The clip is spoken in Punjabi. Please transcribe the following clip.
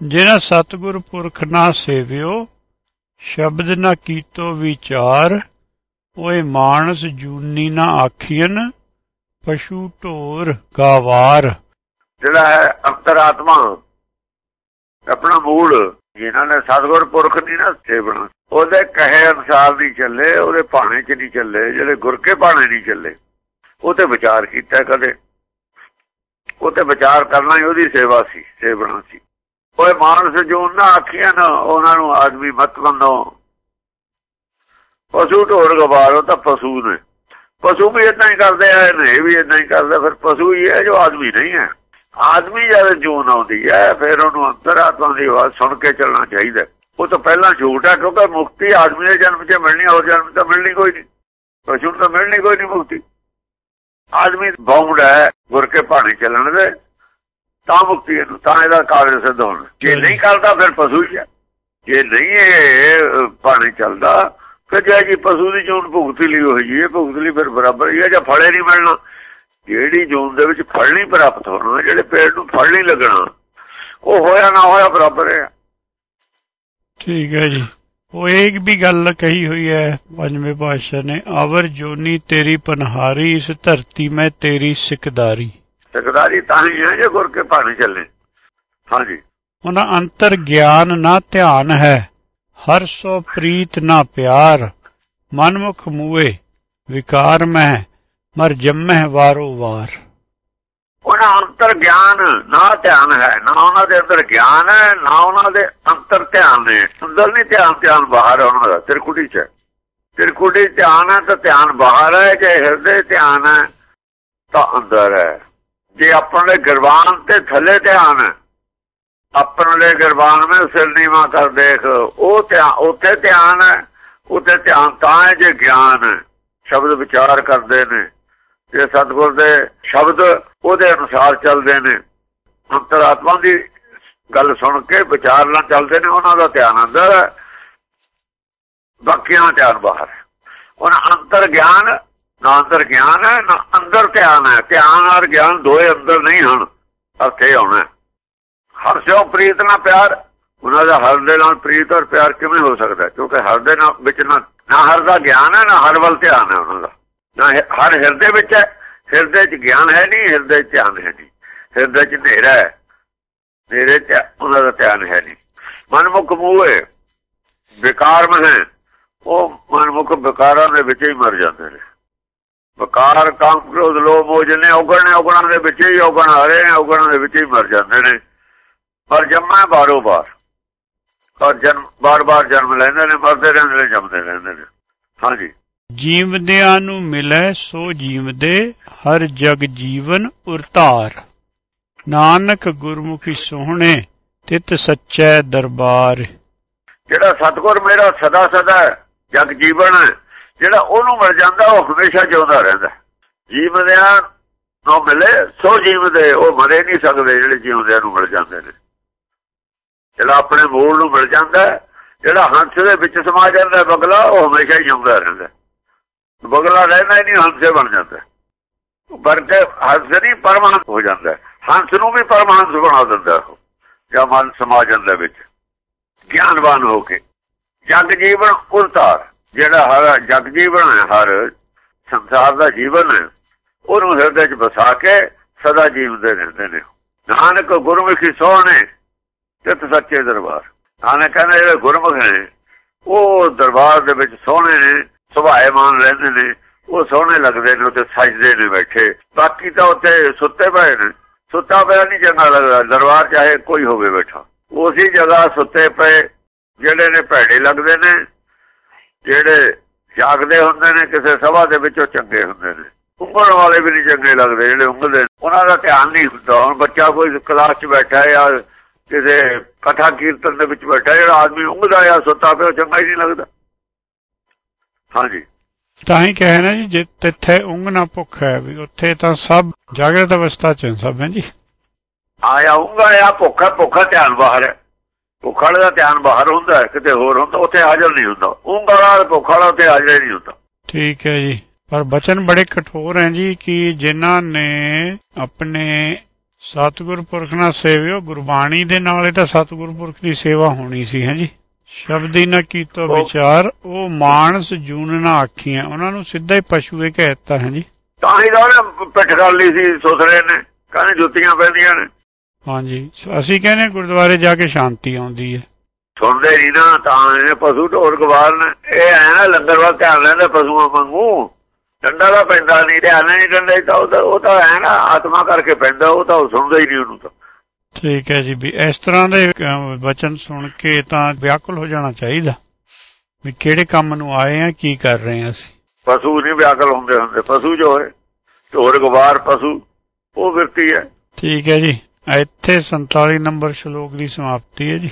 ਜਿਹੜਾ ਸਤਿਗੁਰ ਪੁਰਖ ਨਾ ਸੇਵਿਓ, ਸ਼ਬਦ ਨਾ ਕੀਤੋ ਵਿਚਾਰ, ਓਏ ਮਾਨਸ ਜੂਨੀ ਨਾ ਆਖੀਨ ਪਸ਼ੂ ਢੋਰ ਗਾਵਾਰ। ਜਿਹੜਾ ਹੈ ਅੰਤਰਾਤਮਾ, ਆਪਣਾ ਮੂਲ, ਜਿਨ੍ਹਾਂ ਨੇ ਸਤਿਗੁਰ ਪੁਰਖ ਨਹੀਂ ਨਾ ਸੇਵਣਾ, ਉਹਦੇ ਕਹੇ ਅਨਸਾਰ ਨਹੀਂ ਚੱਲੇ, ਉਹਦੇ ਭਾਣੇ 'ਚ ਨਹੀਂ ਚੱਲੇ, ਜਿਹੜੇ ਗੁਰ ਕੇ ਭਾਣੇ ਨਹੀਂ ਚੱਲੇ, ਉਹ ਤੇ ਵਿਚਾਰ ਕੀਤਾ ਕਦੇ। ਉਹ ਤੇ ਵਿਚਾਰ ਕਰਨਾ ਹੀ ਉਹਦੀ ਸੇਵਾ ਸੀ, ਸੇਵਣਾ ਸੀ। ਓਏ ਮਾਨਸ ਜੂਨ ਨਾ ਆਖੀਆਂ ਨਾ, ਉਹਨਾਂ ਨੂੰ ਆਦਮੀ ਮਤ ਬੰਦੋ ਪਸ਼ੂ ਢੋਰ ਗਵਾਰੋ ਤਾਂ ਪਸ਼ੂ ਨੇ। ਪਸ਼ੂ ਵੀ ਇਦਾਂ ਹੀ ਕਰਦੇ ਆ ਨੇ ਵੀ ਇਦਾਂ ਹੀ ਕਰਦਾ, ਫਿਰ ਪਸ਼ੂ ਹੀ ਹੈ ਜੋ ਆਦਮੀ ਨਹੀਂ ਹੈ। ਆਦਮੀ ਜਦ ਜੂਨ ਆਉਂਦੀ ਹੈ, ਫਿਰ ਉਹਨੂੰ ਅੰਤਰਾਤਮਾ ਦੀ ਆਵਾਜ਼ ਸੁਣ ਕੇ ਚੱਲਣਾ ਚਾਹੀਦਾ ਉਹ ਤਾਂ ਪਹਿਲਾਂ ਝੂਠ ਹੈ ਕਿਉਂਕਿ ਮੁਕਤੀ ਆਦਮੀ ਦੇ ਜਨਮ 'ਚ ਮਿਲਣੀ ਹੋਰ ਜਨਮ ਤਾਂ ਮਿਲਣੀ ਕੋਈ ਨਹੀਂ। ਪਸ਼ੂ ਨੂੰ ਤਾਂ ਮਿਲਣੀ ਕੋਈ ਨਹੀਂ ਮੁਕਤੀ। ਆਦਮੀ ਬੌਂਡ ਹੈ, ਗੁਰ ਕੇ ਪਾਣੀ ਚੱਲਣ ਦੇ। ਤਾਂ ਮੁਕਤੀ ਨੂੰ ਤਾਂ ਇਹਦਾ ਕਾਰਨ ਸਿੱਧ ਹੋਣਾ। ਜੇ ਨਹੀਂ ਕਰਦਾ ਫਿਰ ਪਸ਼ੂ ਹੀ ਹੈ। ਜੇ ਨਹੀਂ ਇਹ ਪਾਣੀ ਚੱਲਦਾ ਫਿਰ ਜੇ ਜੀ ਪਸ਼ੂ ਦੀ ਜੂਨ ਭੁਗਤੀ ਲਈ ਹੋਈ ਹੈ ਭੁਗਤ ਲਈ ਫਿਰ ਬਰਾਬਰ ਹੀ ਹੈ ਜਾਂ ਫੜੇ ਨਹੀਂ ਮਿਲਣਾ। ਜਿਹੜੀ ਜੂਨ ਦੇ ਵਿੱਚ ਫਲ ਨਹੀਂ ਪ੍ਰਾਪਤ ਹੋਣਾ ਜਿਹੜੇ ਪੇੜ ਨੂੰ ਫਲ ਨਹੀਂ ਲੱਗਣਾ ਉਹ ਹੋਇਆ ਨਾ ਹੋਇਆ ਬਰਾਬਰ ਹੈ। ਠੀਕ ਹੈ ਜੀ। ਉਹ ਇੱਕ ਵੀ ਗੱਲ ਕਹੀ ਹੋਈ ਹੈ ਪੰਜਵੇਂ ਪਾਤਸ਼ਾਹ ਨੇ ਆਵਰ ਜੋਨੀ ਤੇਰੀ ਪਨਹਾਰੀ ਇਸ ਧਰਤੀ ਮੈਂ ਤੇਰੀ ਸਿਕਦਾਰੀ। ਸਿਕਦਾਰੀ ਤਾਂ ਹੀ ਹੈ ਜੇ ਗੁਰ ਕੇ ਪਾਣੀ ਚੱਲੇ। ਹਾਂਜੀ। ਉਹਨਾਂ ਅੰਤਰ ਗਿਆਨ ਨਾ ਧਿਆਨ ਹੈ ਹਰ ਸੋ ਪ੍ਰੀਤ ਨਾ ਪਿਆਰ। ਮਨਮੁਖ ਮੂਏ ਵਿਕਾਰ ਮੈਂ ਮਰ ਜੰਮਹਿ ਵਾਰੋ ਵਾਰ। ਉਹਨਾਂ ਅੰਤਰ ਗਿਆਨ ਨਾ ਧਿਆਨ ਹੈ ਨਾ ਉਹਨਾਂ ਦੇ ਅੰਦਰ ਗਿਆਨ ਹੈ ਨਾ ਉਹਨਾਂ ਦੇ ਅੰਤਰ ਧਿਆਨ ਨੇ। ਅੰਦਰ ਨਹੀਂ ਧਿਆਨ ਧਿਆਨ ਬਾਹਰ ਉਹਨਾਂ ਦਾ ਤਿਰਕੁਟੀ ਚ। ਤਿਰਕੁਟੀ ਧਿਆਨ ਹੈ ਤਾਂ ਧਿਆਨ ਬਾਹਰ ਹੈ ਜੇ ਹਿਰਦੇ ਧਿਆਨ ਹੈ ਤਾਂ ਅੰਦਰ ਹੈ। ਜੇ ਆਪਣੇ ਗਰਵਾਨ ਤੇ ਥੱਲੇ ਧਿਆਨ ਆਪਣੇ ਗਰਵਾਨ ਵਿੱਚ ਸਿਰ ਨੀਵਾ ਕਰ ਦੇਖ, ਉਹ ਧਿਆਨ ਉੱਥੇ ਧਿਆਨ ਹੈ, ਉੱਥੇ ਧਿਆਨ ਤਾਂ ਹੈ ਜੇ ਗਿਆਨ ਸ਼ਬਦ ਵਿਚਾਰ ਕਰਦੇ ਨੇ। ਜੇ ਸਤਗੁਰ ਦੇ ਸ਼ਬਦ ਉਹਦੇ ਅਨੁਸਾਰ ਚੱਲਦੇ ਨੇ, ਅੰਤਰਾਤਮਾ ਦੀ ਗੱਲ ਸੁਣ ਕੇ ਵਿਚਾਰ ਨਾਲ ਚੱਲਦੇ ਨੇ, ਉਹਨਾਂ ਦਾ ਧਿਆਨ ਅੰਦਰ ਬਾਕੀਆਂ ਧਿਆਨ ਬਾਹਰ ਉਹਨਾਂ ਅੰਤਰ ਗਿਆਨ ਨਾ ਅੰਦਰ ਗਿਆਨ ਹੈ, ਨਾ ਅੰਦਰ ਧਿਆਨ ਹੈ। ਧਿਆਨ ਔਰ ਗਿਆਨ ਦੋਏ ਅੰਦਰ ਨਹੀਂ ਹਨ ਅਰਥੇ ਆਉਣਾ ਹਰ ਸਿਓ ਪ੍ਰੀਤ ਨਾਲ ਪਿਆਰ, ਉਹਨਾਂ ਦਾ ਹਰ ਦੇ ਨਾਲ ਪ੍ਰੀਤ ਔਰ ਪਿਆਰ ਕਿਵੇਂ ਹੋ ਸਕਦਾ ਕਿਉਂਕਿ ਹਰ ਦੇ ਨਾਲ ਵਿੱਚ ਨਾ ਹਰ ਦਾ ਗਿਆਨ ਹੈ, ਨਾ ਹਰ ਵੱਲ ਧਿਆਨ ਹੈ ਉਹਨਾਂ ਦਾ। ਨਾ ਹਰ ਹਿਰਦੇ ਵਿੱਚ ਹੈ, ਹਿਰਦੇ 'ਚ ਗਿਆਨ ਹੈ ਨਹੀਂ, ਹਿਰਦੇ 'ਚ ਧਿਆਨ ਹੈ ਨਹੀਂ। ਹਿਰਦੇ 'ਚ ਹਨੇਰਾ ਹੈ, ਹਨੇਰੇ 'ਚ ਉਹਨਾਂ ਦਾ ਧਿਆਨ ਹੈ ਨਹੀਂ। ਮਨਮੁਖ ਮੂਹੇ ਵਿਕਾਰ ਮਹ ਉਹ ਮਨਮੁਖ ਵਿਕਾਰਾਂ ਦੇ ਵਿੱਚ ਹੀ ਮਰ ਜਾਂਦੇ ਨੇ। ਵਿਕਾਰ ਕਾਮ ਕ੍ਰੋਧ ਲੋਭ ਉਹ ਜਿਹਨੇ ਔਗਣ ਔਗਣਾਂ ਦੇ ਵਿੱਚ ਹੀ ਔਗਣ ਰਹੇ ਨੇ ਔਗਣਾਂ ਦੇ ਵਿੱਚ ਹੀ ਮਰ ਜਾਂਦੇ ਨੇ। ਪਰ ਜੰਮਾ ਬਾਰੋ ਬਾਰ। ਔਰ ਜਨਮ ਬਾਰ-ਬਾਰ ਜਨਮ ਲੈਂਦੇ ਨੇ ਮਰਦੇ ਰਹਿੰਦੇ ਨੇ ਜੰਮਦੇ ਰਹਿੰਦੇ ਨੇ। ਹਾਂਜੀ। ਜੀਵਦਿਆਂ ਨੂੰ ਮਿਲੇ ਸੋ ਜੀਵਦੇ ਹਰ ਜਗ ਜੀਵਨ ਉਰਤਾਰ। ਨਾਨਕ ਗੁਰਮੁਖੀ ਸੋਹਣੇ ਤਿਤ ਸੱਚੈ ਦਰਬਾਰ। ਜਿਹੜਾ ਸਤਗੁਰ ਮੇਰਾ ਸਦਾ ਸਦਾ ਜਗ ਜੀਵਨ ਜਿਹੜਾ ਉਹਨੂੰ ਮਿਲ ਜਾਂਦਾ, ਉਹ ਹਮੇਸ਼ਾ ਜਿਉਂਦਾ ਰਹਿੰਦਾ। ਜੀਵਦਿਆਂ ਨੂੰ ਮਿਲੇ, ਸੋ ਜੀਵਦੇ, ਉਹ ਮਰੇ ਨਹੀਂ ਸਕਦੇ ਜਿਹੜੇ ਜਿਉਂਦਿਆਂ ਨੂੰ ਮਿਲ ਜਾਂਦੇ ਨੇ। ਜਿਹੜਾ ਆਪਣੇ ਮੂਲ ਨੂੰ ਮਿਲ ਜਾਂਦਾ, ਜਿਹੜਾ ਹੰਸ ਦੇ ਵਿੱਚ ਸਮਾ ਜਾਂਦਾ, ਬਗਲਾ, ਉਹ ਹਮੇਸ਼ਾ ਹੀ ਜਿਉਂਦਾ ਰਹਿੰਦਾ। ਬਗਲਾ ਰਹਿਣਾ ਹੀ ਨਹੀਂ, ਹੰਸੇ ਬਣ ਜਾਂਦਾ। ਵਰਕੇ ਹੰਸ ਨਹੀਂ ਪਰਮਾਨੰਦ ਹੋ ਜਾਂਦਾ। ਹੰਸ ਨੂੰ ਵੀ ਪਰਮਾਨੰਦ ਬਣਾ ਦਿੰਦਾ ਜਾਂ ਮਨ ਸਮਾ ਜਾਂਦਾ ਵਿੱਚ। ਗਿਆਨਵਾਨ ਹੋ ਕੇ। ਜਗ ਜੀਵਨ ਉਲਤਾਰ ਜਿਹੜਾ ਹਰ ਜਗ ਜੀਵਨ ਹੈ, ਹਰ ਸੰਸਾਰ ਦਾ ਜੀਵਨ ਹੈ, ਉਹਨੂੰ ਹਿਰਦੇ 'ਚ ਵਸਾ ਕੇ ਸਦਾ ਜੀਵਦੇ ਰਹਿੰਦੇ ਨੇ। ਨਾਨਕ ਗੁਰਮੁਖੀ ਸੋਹਣੇ ਤਿਤ ਸੱਚੇ ਦਰਬਾਰ। ਨਾਨਕ ਕਹਿੰਦਾ ਜਿਹੜੇ ਗੁਰਮੁਖ ਨੇ, ਉਹ ਦਰਬਾਰ ਦੇ ਵਿੱਚ ਸੋਹਣੇ ਨੇ, ਸੁਭਾਏਮਾਨ ਰਹਿੰਦੇ ਨੇ, ਉਹ ਸੋਹਣੇ ਲੱਗਦੇ ਨੇ ਉੱਤੇ ਸਜਦੇ ਨੇ ਬੈਠੇ। ਬਾਕੀ ਤਾਂ ਉੱਤੇ ਸੁੱਤੇ ਪਏ ਨੇ। ਸੁੱਤਾ ਪਿਆ ਨਹੀਂ ਚੰਗਾ ਲੱਗਦਾ, ਦਰਬਾਰ ਚਾਹੇ ਕੋਈ ਹੋਵੇ ਬੈਠਾ। ਉਸੇ ਜਗ੍ਹਾ ਸੁੱਤੇ ਪਏ, ਜਿਹੜੇ ਨੇ ਭੈੜੇ ਲੱਗਦੇ ਨੇ ਜਿਹੜੇ ਜਾਗਦੇ ਹੁੰਦੇ ਨੇ ਕਿਸੇ ਸਭਾ ਦੇ ਵਿੱਚ ਉਹ ਚੰਗੇ ਹੁੰਦੇ ਨੇ। ਉਂਗਲ ਵਾਲੇ ਵੀ ਨਹੀਂ ਚੰਗੇ ਲੱਗਦੇ ਜਿਹੜੇ ਉਂਗਲਦੇ ਉਹਨਾਂ ਦਾ ਧਿਆਨ ਨਹੀਂ ਹੁੰਦਾ। ਹੁਣ ਬੱਚਾ ਕੋਈ ਕਲਾਸ 'ਚ ਬੈਠਾ ਹੈ ਜਾਂ ਕਿਸੇ ਕਥਾ ਕੀਰਤਨ ਦੇ ਵਿੱਚ ਬੈਠਾ ਜਿਹੜਾ ਆਦਮੀ ਉਂਗਦਾ ਜਾਂ ਸੁੱਤਾ ਪਿਆ ਚੰਗਾ ਹੀ ਨਹੀਂ ਲੱਗਦਾ। ਹਾਂਜੀ। ਤਾਂ ਹੀ ਕਹੇ ਨਾ ਜੀ ਜਿੱਥੇ ਉਂਗ ਨਾ ਭੁੱਖ ਹੈ ਵੀ ਉੱਥੇ ਤਾਂ ਸਭ ਜਾਗਰਤ ਅਵਸਥਾ ਚ ਸਭ ਹੈ ਜੀ? ਆਇਆ ਉਂਗਾ ਆ ਭੁੱਖਾ ਭੁੱਖਾ ਧਿਆਨ ਬਾਹਰ ਹੈ। ਭੁੱਖਾ ਦਾ ਧਿਆਨ ਬਾਹਰ ਹੁੰਦਾ ਕਿਤੇ ਹੋਰ ਹੁੰਦਾ ਉੱਥੇ ਹਾਜ਼ਰ ਨਹੀਂ ਹੁੰਦਾ। ਉਂਗਾ ਵਾਲਾ ਭੁੱਖਾ ਵਾਲਾ ਉੱਥੇ ਹਾਜ਼ਰ ਨਹੀਂ ਹੁੰਦਾ। ਠੀਕ ਹੈ ਜੀ। ਪਰ ਬਚਨ ਬੜੇ ਕਠੋਰ ਹੈ ਜੀ ਕਿ ਜਿਨ੍ਹਾਂ ਨੇ ਆਪਣੇ ਸਤਿਗੁਰ ਪੁਰਖ ਨਾਲ ਸੇਵਿਓ ਗੁਰਬਾਣੀ ਦੇ ਨਾਲ ਇਹ ਤਾਂ ਸਤਿਗੁਰ ਪੁਰਖ ਦੀ ਸੇਵਾ ਹੋਣੀ ਸੀ ਹੈ ਜੀ। ਸ਼ਬਦੀ ਨਾ ਕੀਤੋ ਵਿਚਾਰ ਉਹ ਮਾਨਸ ਜੂਨ ਨਾ ਆਖੀਆਂ। ਉਹਨਾਂ ਨੂੰ ਸਿੱਧਾ ਹੀ ਪਸ਼ੂਏ ਕਹਿਤਾ ਹੈ ਜੀ। ਤਾਂ ਹੀ ਉਹਨੇ ਪਿੱਠ ਕਰ ਲਈ ਸੀ ਸੁਥਰੇ ਨੇ। ਕਹਿੰਦੇ ਜੁੱਤੀਆਂ ਪੈਂਦੀਆਂ ਨੇ। ਹਾਂਜੀ। ਅਸੀਂ ਕਹਿੰਦੇ ਗੁਰਦੁਆਰੇ ਜਾ ਕੇ ਸ਼ਾਂਤੀ ਆਉਂਦੀ ਹੈ। ਸੁਣਦੇ ਨਹੀਂ ਨਾ ਤਾਂ ਇਹ ਪਸ਼ੂ ਢੋਰ ਗਵਾਲ ਨੇ ਇਹ ਐ ਨਾ ਲੰਗਰ ਵੱਲ ਧਿਆਨ ਲੈਂਦੇ ਪਸ਼ੂਆਂ ਵਾਂਗੂ। ਡੰਡਾ ਦਾ ਪੈਂਦਾ ਨਹੀਂ ਧਿਆਨ ਨਹੀਂ ਡੰਡੇ ਤਾਂ ਉਹ ਤਾਂ ਉਹ ਤਾਂ ਐ ਨਾ ਆਤਮਾ ਕਰਕੇ ਪੈਂਦਾ ਉਹ ਤਾਂ ਸੁਣਦਾ ਹੀ ਨਹੀਂ ਉਹਨੂੰ ਤਾਂ। ਠੀਕ ਹੈ ਜੀ ਵੀ ਇਸ ਤਰ੍ਹਾਂ ਦੇ ਵਚਨ ਸੁਣ ਕੇ ਤਾਂ ਵਿਆਕੁਲ ਹੋ ਜਾਣਾ ਚਾਹੀਦਾ। ਵੀ ਕਿਹੜੇ ਕੰਮ ਨੂੰ ਆਏ ਆ ਕੀ ਕਰ ਰਹੇ ਆ ਅਸੀਂ। ਪਸ਼ੂ ਨਹੀਂ ਵਿਆਕਲ ਹੁੰਦੇ ਹੁੰਦੇ ਪਸ਼ੂ ਜੋ ਹੈ ਢੋਰ ਗਵਾਰ ਪਸ਼ੂ ਉਹ ਵਿਅਕਤੀ ਹੈ। ਠੀਕ ਹੈ ਜੀ। ਇੱਥੇ 47 ਨੰਬਰ ਸ਼ਲੋਕ ਦੀ ਸਮਾਪਤੀ ਹੈ ਜੀ।